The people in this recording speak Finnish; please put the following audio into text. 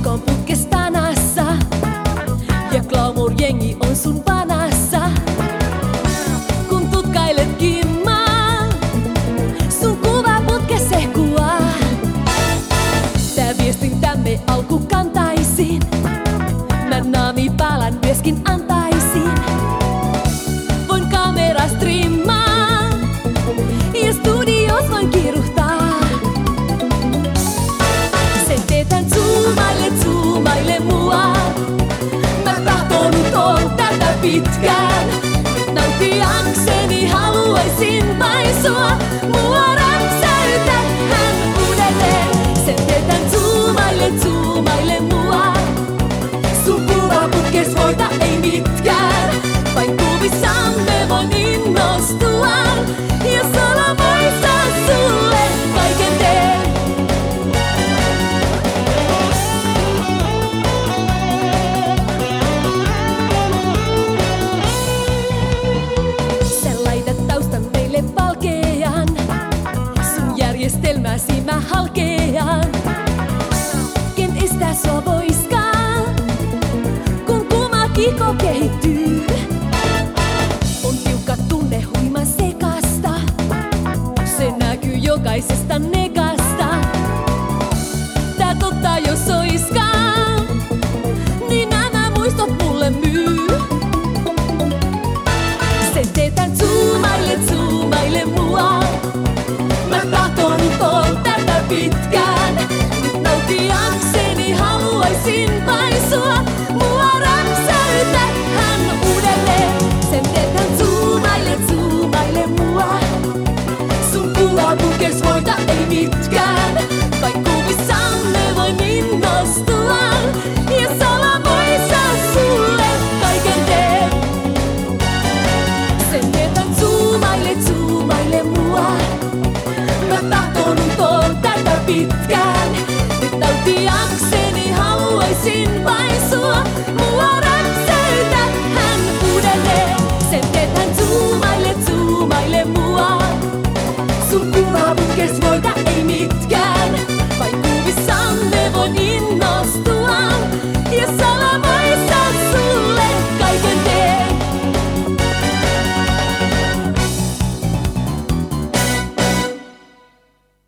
diskon pukkes tanassa. Ja glamour-jengi on sun pitkään. Nauttiakseni haluaisin vain sua. Mua räpsäytä hän uudelleen. Sen teetän zoomaille, zoomaille mua. Sua voiskaan, kun kuuma kiko kehittyy. On tiukka tunne huima sekasta. Se näkyy jokaisesta negasta. Tää totta jos oiskaan, niin nämä muistot mulle myy. Sen teetän zoomaille, zoomaille mua. Mä tahtonut on tätä 穿梭 xin bay xua.